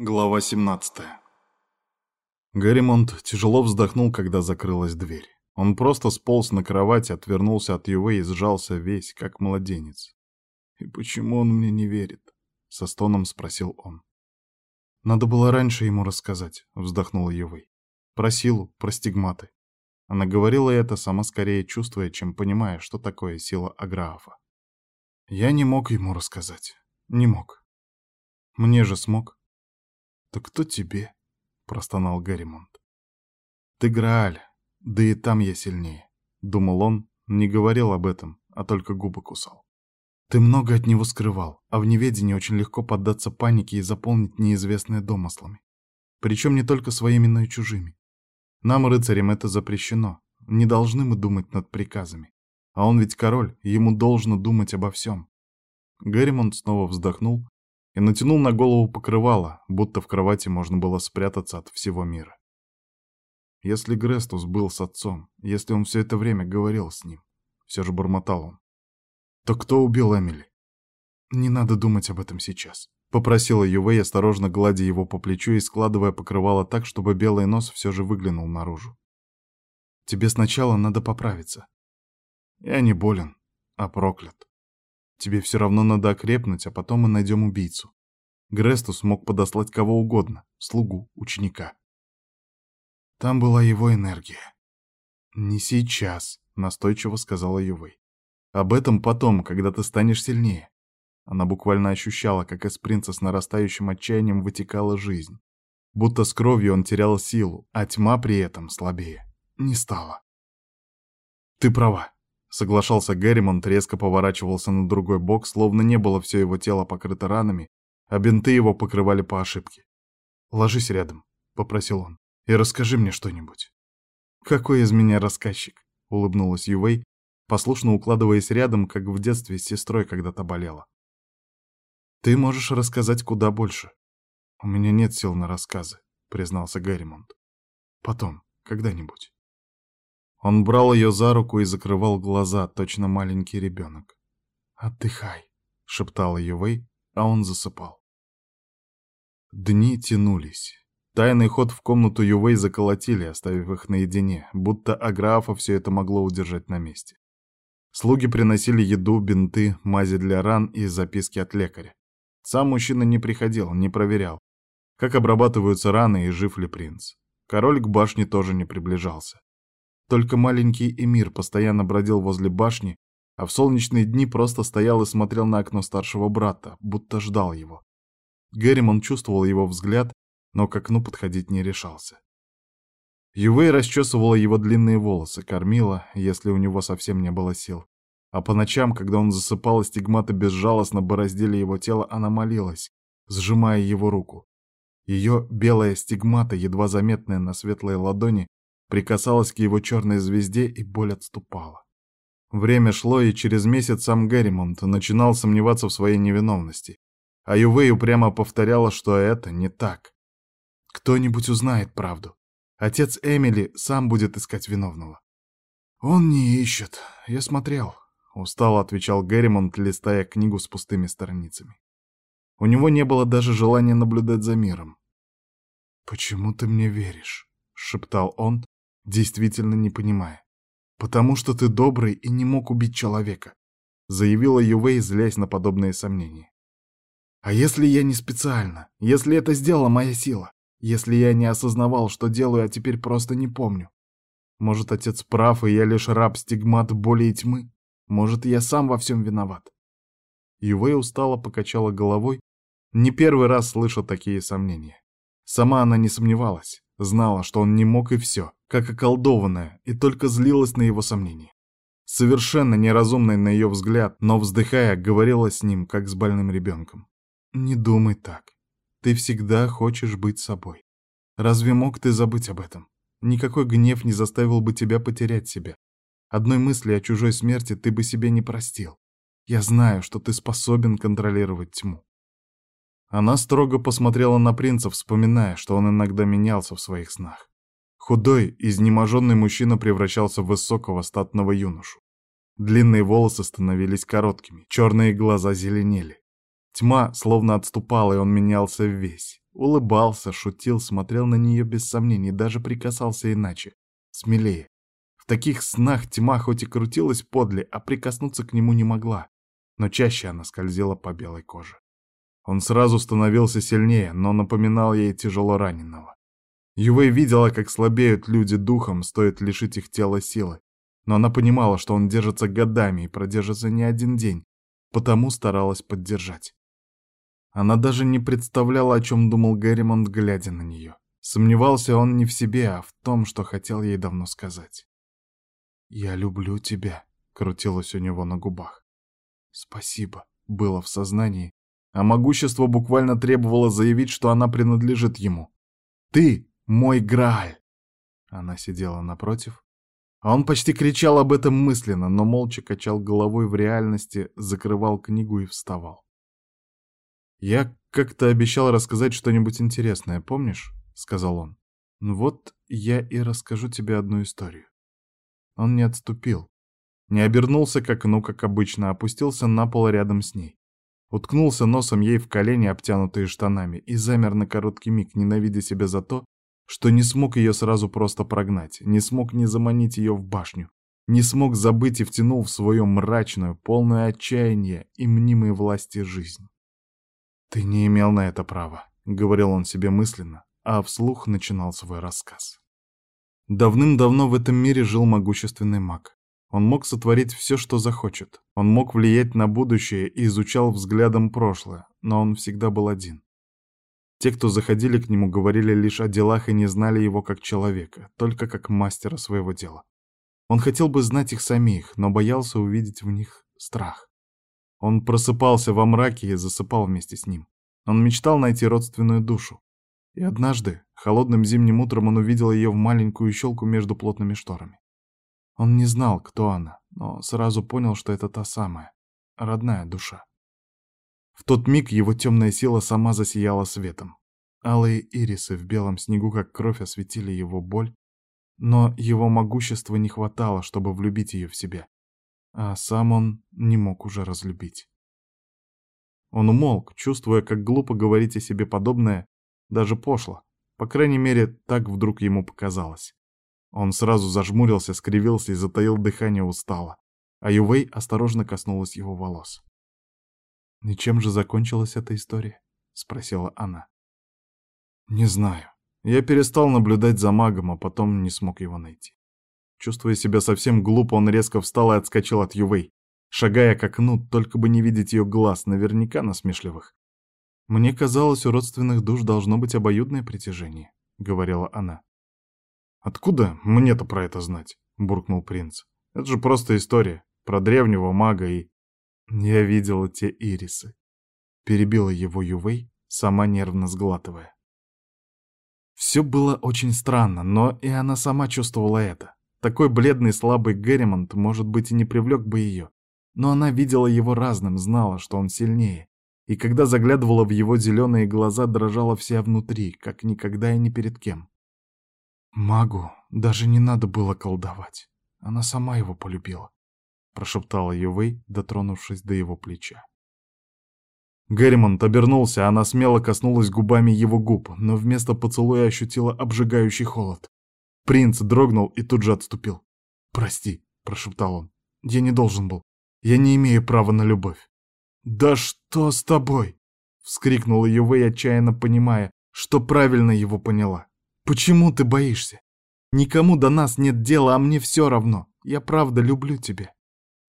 Глава 17 Гарримонт тяжело вздохнул, когда закрылась дверь. Он просто сполз на кровать, отвернулся от Юве и сжался весь, как младенец. «И почему он мне не верит?» — со стоном спросил он. «Надо было раньше ему рассказать», — вздохнула Ювей. «Про силу, про стигматы». Она говорила это, сама скорее чувствуя, чем понимая, что такое сила Аграафа. «Я не мог ему рассказать. Не мог. Мне же смог. «Так кто тебе?» — простонал Гарримонт. «Ты Грааль, да и там я сильнее», — думал он, не говорил об этом, а только губы кусал. «Ты много от него скрывал, а в неведении очень легко поддаться панике и заполнить неизвестное домыслами. Причем не только своими, но и чужими. Нам, рыцарям, это запрещено. Не должны мы думать над приказами. А он ведь король, ему должно думать обо всем». Гарримонт снова вздохнул и натянул на голову покрывало, будто в кровати можно было спрятаться от всего мира. Если Грестус был с отцом, если он все это время говорил с ним, все же бормотал он, то кто убил Эмили? Не надо думать об этом сейчас. Попросила Ювей, осторожно гладя его по плечу и складывая покрывало так, чтобы белый нос все же выглянул наружу. Тебе сначала надо поправиться. Я не болен, а проклят. Тебе все равно надо окрепнуть, а потом мы найдем убийцу. Грестус мог подослать кого угодно, слугу, ученика. Там была его энергия. «Не сейчас», — настойчиво сказала Ювей. «Об этом потом, когда ты станешь сильнее». Она буквально ощущала, как из принца с нарастающим отчаянием вытекала жизнь. Будто с кровью он терял силу, а тьма при этом слабее. Не стала. «Ты права», Соглашался Герримонт, резко поворачивался на другой бок, словно не было все его тело покрыто ранами, а бинты его покрывали по ошибке. «Ложись рядом», — попросил он, — «и расскажи мне что-нибудь». «Какой из меня рассказчик?» — улыбнулась Ювей, послушно укладываясь рядом, как в детстве с сестрой когда-то болела. «Ты можешь рассказать куда больше». «У меня нет сил на рассказы», — признался Герримонт. «Потом, когда-нибудь». Он брал ее за руку и закрывал глаза, точно маленький ребенок. «Отдыхай», — шептала Ювей, а он засыпал. Дни тянулись. Тайный ход в комнату Ювей заколотили, оставив их наедине, будто Аграфа все это могло удержать на месте. Слуги приносили еду, бинты, мази для ран и записки от лекаря. Сам мужчина не приходил, не проверял, как обрабатываются раны и жив ли принц. Король к башне тоже не приближался. Только маленький Эмир постоянно бродил возле башни, а в солнечные дни просто стоял и смотрел на окно старшего брата, будто ждал его. Герримон чувствовал его взгляд, но к окну подходить не решался. Ювей расчесывала его длинные волосы, кормила, если у него совсем не было сил. А по ночам, когда он засыпал, стигматы безжалостно бороздили его тело, она молилась, сжимая его руку. Ее белая стигмата, едва заметная на светлой ладони, прикасалась к его черной звезде, и боль отступала. Время шло, и через месяц сам Герримонт начинал сомневаться в своей невиновности. А Ювей упрямо повторяла, что это не так. Кто-нибудь узнает правду. Отец Эмили сам будет искать виновного. «Он не ищет. Я смотрел», — устало отвечал Герримонт, листая книгу с пустыми страницами. У него не было даже желания наблюдать за миром. «Почему ты мне веришь?» — шептал он, действительно не понимая. «Потому что ты добрый и не мог убить человека», — заявила Ювей, злясь на подобные сомнения. «А если я не специально? Если это сделала моя сила? Если я не осознавал, что делаю, а теперь просто не помню? Может, отец прав, и я лишь раб стигмат боли и тьмы? Может, я сам во всем виноват?» Ювей устало покачала головой, не первый раз слыша такие сомнения. Сама она не сомневалась. Знала, что он не мог и все, как околдованная, и только злилась на его сомнения. Совершенно неразумная на ее взгляд, но, вздыхая, говорила с ним, как с больным ребенком. «Не думай так. Ты всегда хочешь быть собой. Разве мог ты забыть об этом? Никакой гнев не заставил бы тебя потерять себя. Одной мысли о чужой смерти ты бы себе не простил. Я знаю, что ты способен контролировать тьму. Она строго посмотрела на принца, вспоминая, что он иногда менялся в своих снах. Худой, изнеможенный мужчина превращался в высокого статного юношу. Длинные волосы становились короткими, черные глаза зеленели. Тьма словно отступала, и он менялся весь. Улыбался, шутил, смотрел на нее без сомнений, даже прикасался иначе, смелее. В таких снах тьма хоть и крутилась подле, а прикоснуться к нему не могла, но чаще она скользила по белой коже. Он сразу становился сильнее, но напоминал ей тяжело раненого. Ювей видела, как слабеют люди духом, стоит лишить их тела силы, но она понимала, что он держится годами и продержится не один день, потому старалась поддержать. Она даже не представляла, о чем думал Герримонт, глядя на нее. Сомневался он не в себе, а в том, что хотел ей давно сказать. «Я люблю тебя», — крутилось у него на губах. «Спасибо», — было в сознании, а могущество буквально требовало заявить, что она принадлежит ему. «Ты мой Грааль!» Она сидела напротив, а он почти кричал об этом мысленно, но молча качал головой в реальности, закрывал книгу и вставал. «Я как-то обещал рассказать что-нибудь интересное, помнишь?» — сказал он. «Ну «Вот я и расскажу тебе одну историю». Он не отступил, не обернулся к окну, как обычно, а опустился на пол рядом с ней. Уткнулся носом ей в колени, обтянутые штанами, и замер на короткий миг, ненавидя себя за то, что не смог ее сразу просто прогнать, не смог не заманить ее в башню, не смог забыть и втянул в свою мрачную, полную отчаяния и мнимой власти жизнь. «Ты не имел на это права», — говорил он себе мысленно, а вслух начинал свой рассказ. Давным-давно в этом мире жил могущественный маг. Он мог сотворить все, что захочет. Он мог влиять на будущее и изучал взглядом прошлое, но он всегда был один. Те, кто заходили к нему, говорили лишь о делах и не знали его как человека, только как мастера своего дела. Он хотел бы знать их самих, но боялся увидеть в них страх. Он просыпался во мраке и засыпал вместе с ним. Он мечтал найти родственную душу. И однажды, холодным зимним утром, он увидел ее в маленькую щелку между плотными шторами. Он не знал, кто она, но сразу понял, что это та самая, родная душа. В тот миг его темная сила сама засияла светом. Алые ирисы в белом снегу, как кровь, осветили его боль, но его могущества не хватало, чтобы влюбить ее в себя, а сам он не мог уже разлюбить. Он умолк, чувствуя, как глупо говорить о себе подобное, даже пошло. По крайней мере, так вдруг ему показалось. Он сразу зажмурился, скривился и затаил дыхание устало, а Ювей осторожно коснулась его волос. «И чем же закончилась эта история?» — спросила она. «Не знаю. Я перестал наблюдать за магом, а потом не смог его найти. Чувствуя себя совсем глупо, он резко встал и отскочил от Ювей, шагая к окну, только бы не видеть ее глаз, наверняка насмешливых. «Мне казалось, у родственных душ должно быть обоюдное притяжение», — говорила она. «Откуда мне-то про это знать?» — буркнул принц. «Это же просто история про древнего мага и...» «Я видела те ирисы», — перебила его Ювей, сама нервно сглатывая. Все было очень странно, но и она сама чувствовала это. Такой бледный слабый Герримонт, может быть, и не привлек бы ее. Но она видела его разным, знала, что он сильнее. И когда заглядывала в его зеленые глаза, дрожала вся внутри, как никогда и ни перед кем. Магу даже не надо было колдовать. Она сама его полюбила, прошептала Ювей, дотронувшись до его плеча. Герримонт обернулся, она смело коснулась губами его губ, но вместо поцелуя ощутила обжигающий холод. Принц дрогнул и тут же отступил. «Прости», — прошептал он, — «я не должен был. Я не имею права на любовь». «Да что с тобой?» — вскрикнула Ювей, отчаянно понимая, что правильно его поняла. Почему ты боишься? Никому до нас нет дела, а мне все равно. Я правда люблю тебя.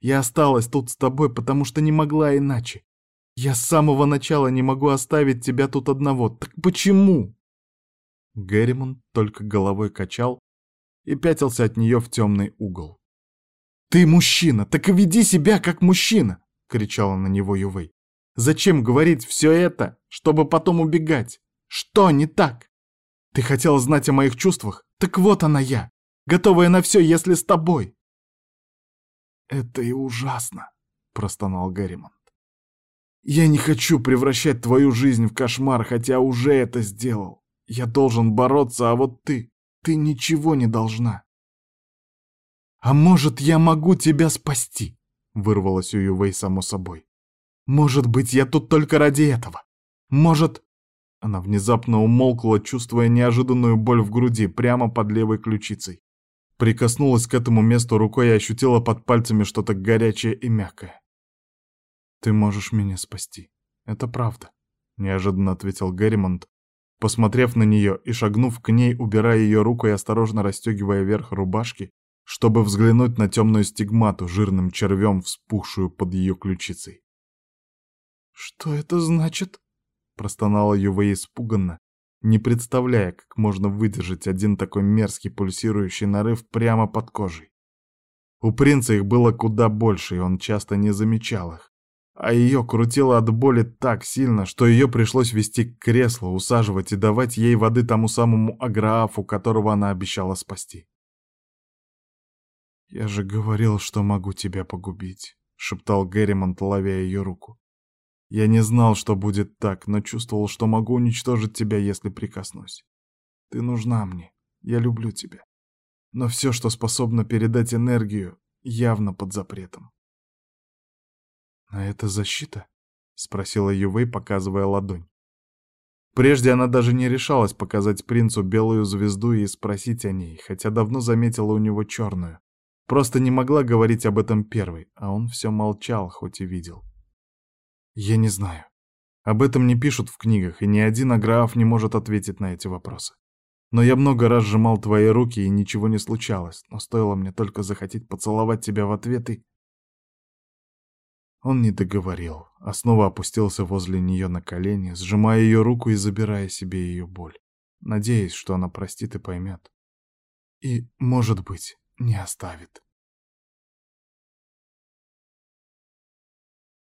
Я осталась тут с тобой, потому что не могла иначе. Я с самого начала не могу оставить тебя тут одного. Так почему?» Герримон только головой качал и пятился от нее в темный угол. «Ты мужчина, так и веди себя как мужчина!» — кричала на него Ювей. «Зачем говорить все это, чтобы потом убегать? Что не так?» Ты хотела знать о моих чувствах? Так вот она я, готовая на все, если с тобой. Это и ужасно, простонал Гарримонт. Я не хочу превращать твою жизнь в кошмар, хотя уже это сделал. Я должен бороться, а вот ты, ты ничего не должна. А может, я могу тебя спасти? Вырвалось у Ювей само собой. Может быть, я тут только ради этого. Может, Она внезапно умолкла, чувствуя неожиданную боль в груди, прямо под левой ключицей. Прикоснулась к этому месту рукой и ощутила под пальцами что-то горячее и мягкое. «Ты можешь меня спасти. Это правда», — неожиданно ответил Герримонт, посмотрев на нее и шагнув к ней, убирая ее руку и осторожно расстегивая верх рубашки, чтобы взглянуть на темную стигмату, жирным червем, вспухшую под ее ключицей. «Что это значит?» — простонала Ювей испуганно, не представляя, как можно выдержать один такой мерзкий пульсирующий нарыв прямо под кожей. У принца их было куда больше, и он часто не замечал их. А ее крутило от боли так сильно, что ее пришлось вести к креслу, усаживать и давать ей воды тому самому Аграафу, которого она обещала спасти. «Я же говорил, что могу тебя погубить», — шептал Герримонт, ловя ее руку. «Я не знал, что будет так, но чувствовал, что могу уничтожить тебя, если прикоснусь. Ты нужна мне, я люблю тебя. Но все, что способно передать энергию, явно под запретом». «А это защита?» — спросила Ювей, показывая ладонь. Прежде она даже не решалась показать принцу белую звезду и спросить о ней, хотя давно заметила у него черную. Просто не могла говорить об этом первой, а он все молчал, хоть и видел. Я не знаю. Об этом не пишут в книгах, и ни один аграф не может ответить на эти вопросы. Но я много раз сжимал твои руки, и ничего не случалось, но стоило мне только захотеть поцеловать тебя в ответ, и... Он не договорил, а снова опустился возле нее на колени, сжимая ее руку и забирая себе ее боль, надеясь, что она простит и поймет. И, может быть, не оставит.